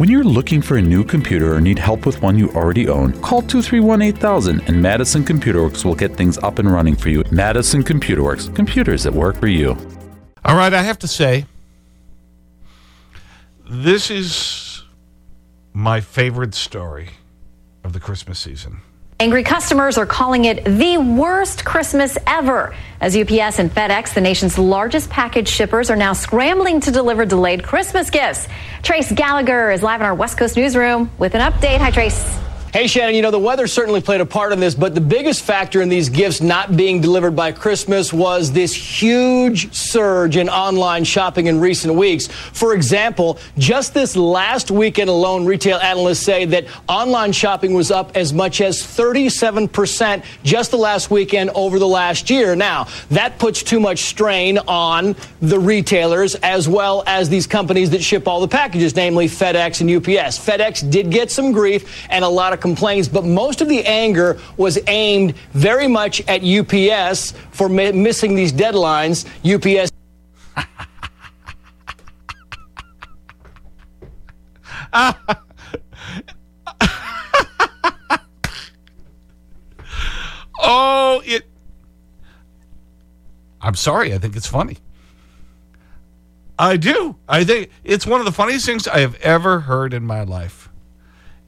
When you're looking for a new computer or need help with one you already own, call 231 8000 and Madison Computer Works will get things up and running for you. Madison Computer Works, computers that work for you. All right, I have to say, this is my favorite story of the Christmas season. Angry customers are calling it the worst Christmas ever. As UPS and FedEx, the nation's largest package shippers, are now scrambling to deliver delayed Christmas gifts. Trace Gallagher is live in our West Coast newsroom with an update. Hi, Trace. Hey, Shannon, you know, the weather certainly played a part in this, but the biggest factor in these gifts not being delivered by Christmas was this huge surge in online shopping in recent weeks. For example, just this last weekend alone, retail analysts say that online shopping was up as much as 37% just the last weekend over the last year. Now, that puts too much strain on the retailers as well as these companies that ship all the packages, namely FedEx and UPS. FedEx did get some grief and a lot of complaints, but most of the anger was aimed very much at UPS for mi- missing these deadlines. UPS. Oh, it. I'm sorry. I think it's funny. I do. I think it's one of the funniest things I have ever heard in my life.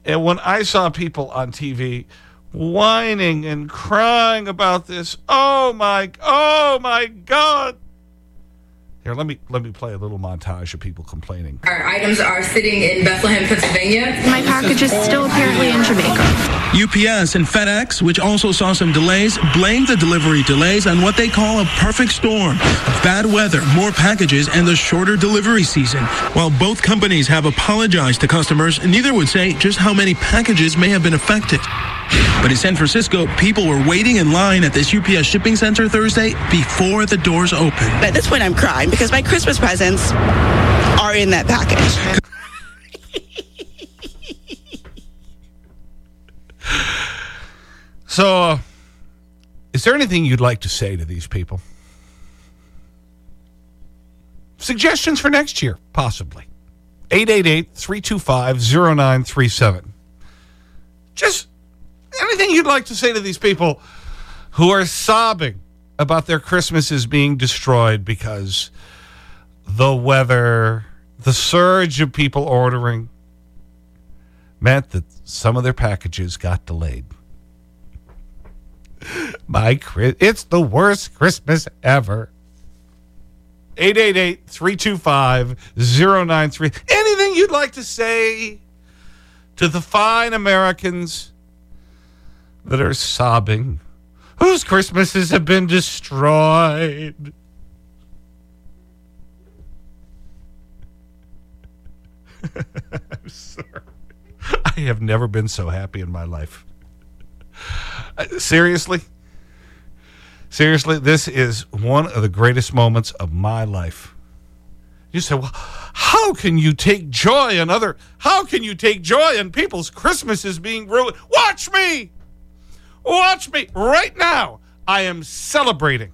And when I saw people on TV whining and crying about this, oh my, oh my God. Here, let me, let me play a little montage of people complaining. Our items are sitting in Bethlehem, Pennsylvania. My package is still apparently in Jamaica. UPS and FedEx, which also saw some delays, blamed the delivery delays on what they call a perfect storm of bad weather, more packages, and the shorter delivery season. While both companies have apologized to customers, neither would say just how many packages may have been affected. But in San Francisco, people were waiting in line at this UPS shipping center Thursday before the doors opened. At this point, I'm crying because my Christmas presents are in that package. So, uh, is there anything you'd like to say to these people? Suggestions for next year, possibly. 888-325-0937. Just anything you'd like to say to these people who are sobbing about their Christmases being destroyed because the weather, the surge of people ordering meant that some of their packages got delayed. My, it's the worst Christmas ever. 888-325-093. Anything you'd like to say to the fine Americans that are sobbing, whose Christmases have been destroyed? I'm sorry. I have never been so happy in my life. Uh, seriously? Seriously, this is one of the greatest moments of my life. You say, well, how can you take joy in other, how can you take joy in people's Christmases being ruined? Watch me! Watch me right now. I am celebrating.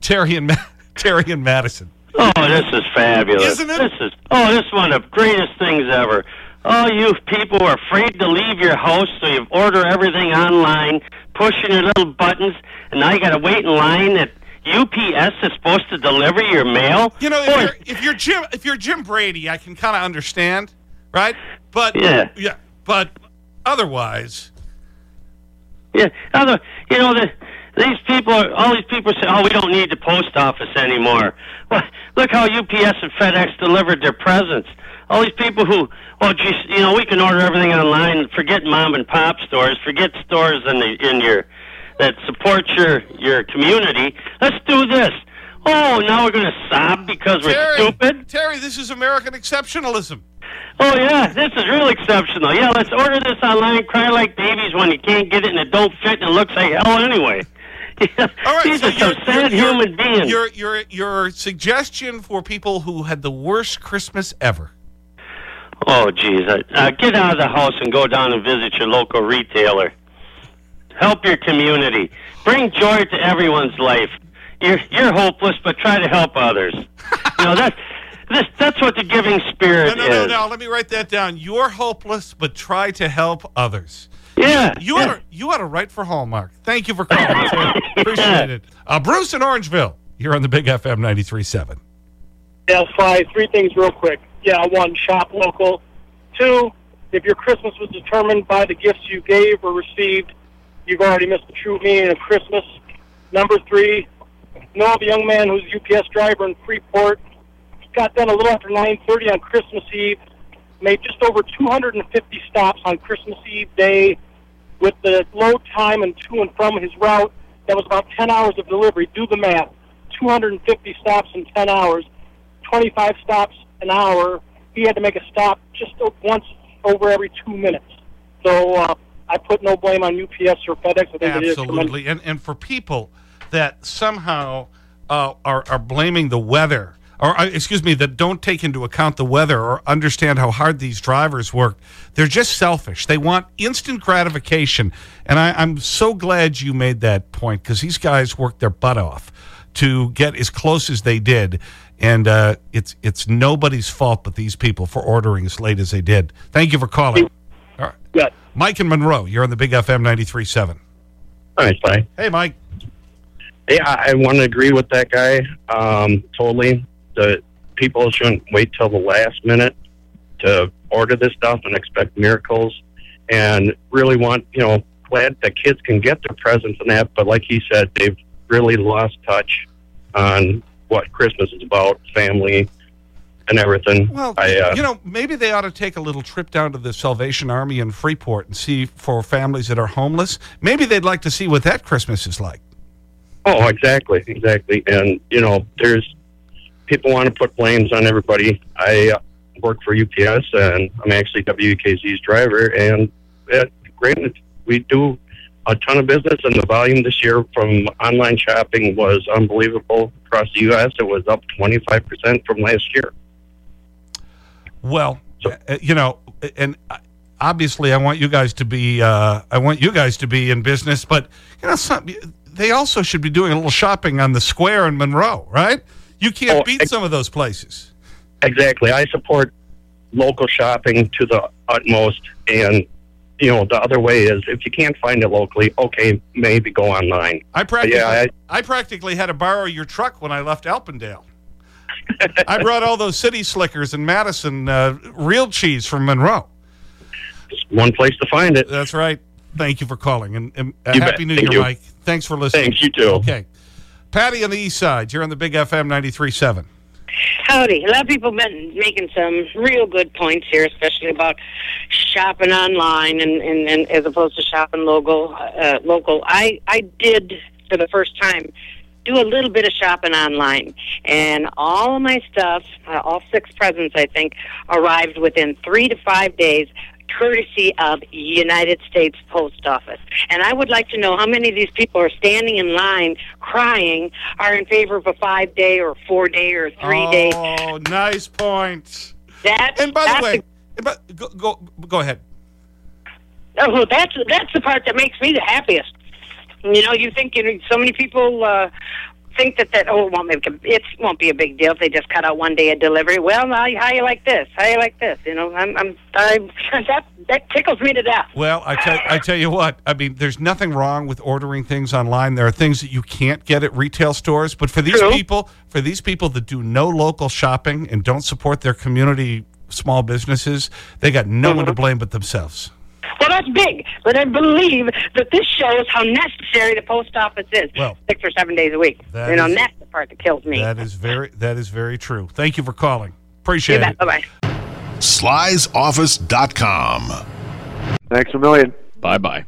Terry and, Ma Terry and Madison. Oh, this is fabulous. Isn't it? This is, oh, this is one of the greatest things ever. Oh, you people are afraid to leave your house, so you order everything online, pushing your little buttons, and now you got to wait in line at UPS is supposed to deliver your mail. You know, if Boy, you're, if you're Jim, if you're Jim Brady, I can kind of understand, right? But Yeah. yeah, but otherwise, Yeah, other, you know, the, these people, are, all these people say, "Oh, we don't need the post office anymore." Well, look how UPS and FedEx delivered their presents. All these people who, oh, geez, you know, we can order everything online. Forget mom and pop stores. Forget stores in the in your that support your your community. Let's do this. Oh, now we're going to sob because we're stupid. Terry, this is American exceptionalism. Oh yeah, this is real exceptional. Yeah, let's order this online. Cry like babies when you can't get it and it don't fit and it looks like hell anyway. All right, These so are some sad your- human beings. Your your your suggestion for people who had the worst Christmas ever. Oh, geez. Uh, uh, get out of the house and go down and visit your local retailer. Help your community. Bring joy to everyone's life. You're you're hopeless, but try to help others. you know that's this, that's what the giving spirit no, no, is. No, no, Let me write that down. You're hopeless, but try to help others. Yeah. You, yeah. Ought, to, you ought to write for Hallmark. Thank you for calling. Appreciate it. Uh, Bruce in Orangeville. You're on the Big FM 93.7. Yeah, five. Three things real quick. Yeah, one, shop local. Two, if your Christmas was determined by the gifts you gave or received, you've already missed the true meaning of Christmas. Number three, know of a young man who's a UPS driver in Freeport. Got done a little after 9.30 on Christmas Eve. Made just over 250 stops on Christmas Eve day with the load time and to and from his route. That was about 10 hours of delivery. Do the math. 250 stops in 10 hours. 25 stops an hour. He had to make a stop just once over every two minutes. So uh, I put no blame on UPS or FedEx. I think Absolutely. And, and for people that somehow uh, are, are blaming the weather, or uh, excuse me, that don't take into account the weather or understand how hard these drivers work, they're just selfish. They want instant gratification. And I, I'm so glad you made that point because these guys worked their butt off to get as close as they did. And uh, it's, it's nobody's fault but these people for ordering as late as they did. Thank you for calling. All right. Yeah. Mike and Monroe, you're on the Big FM 93.7. All right, bye. Hey, Mike. Yeah, I want to agree with that guy um, totally. The people shouldn't wait till the last minute to order this stuff and expect miracles and really want, you know, glad that kids can get their presents and that, but like he said, they've really lost touch on what Christmas is about, family and everything. Well, I, uh, you know, maybe they ought to take a little trip down to the Salvation Army in Freeport and see for families that are homeless. Maybe they'd like to see what that Christmas is like. Oh, exactly, exactly. And, you know, there's people want to put blames on everybody. I uh, work for UPS and I'm actually WKZ's driver. And uh, granted, we do a ton of business, and the volume this year from online shopping was unbelievable across the U.S. It was up 25% from last year. Well, uh, you know, and obviously I want you guys to be, uh, I want you guys to be in business, but, you know, some, they also should be doing a little shopping on the square in Monroe, right? You can't Oh, beat some of those places. Exactly. I support local shopping to the utmost. And, you know, the other way is if you can't find it locally, okay, maybe go online. I practically, yeah, I, I practically had to borrow your truck when I left Alpendale. I brought all those city slickers and Madison uh, real cheese from Monroe. one place to find it. That's right. Thank you for calling. And, and uh, You bet. Happy New Thank Year, you. Mike. Thanks for listening. Thanks, you too. Okay. Patty on the east side. You're on the Big FM 93.7. Howdy. A lot of people been making some real good points here, especially about shopping online and, and, and as opposed to shopping local. Uh, local. I, I did, for the first time, do a little bit of shopping online. And all of my stuff, uh, all six presents, I think, arrived within three to five days courtesy of United States Post Office. And I would like to know how many of these people are standing in line crying are in favor of a five day or four day or three day. Oh, nice point. That's, And by the way, but go, go, go ahead. Oh, that's that's the part that makes me the happiest. You know, you think you know, so many people uh, think that that oh, it won't make a, it won't be a big deal if they just cut out one day of delivery. Well, now how you like this? How you like this? You know, I'm I'm I that that tickles me to death. Well, I tell, I tell you what, I mean, there's nothing wrong with ordering things online. There are things that you can't get at retail stores. But for these True. people, for these people that do no local shopping and don't support their community small businesses, they got no one to Mm-hmm. blame but themselves. Well, that's big, but I believe that this shows how necessary the post office is. Well, six or seven days a week. that You know, is- and that's the part that kills me. That is very, that is very true. Thank you for calling. Appreciate You it. bet. Bye bye. Slysoffice.com. Thanks a million. Bye bye.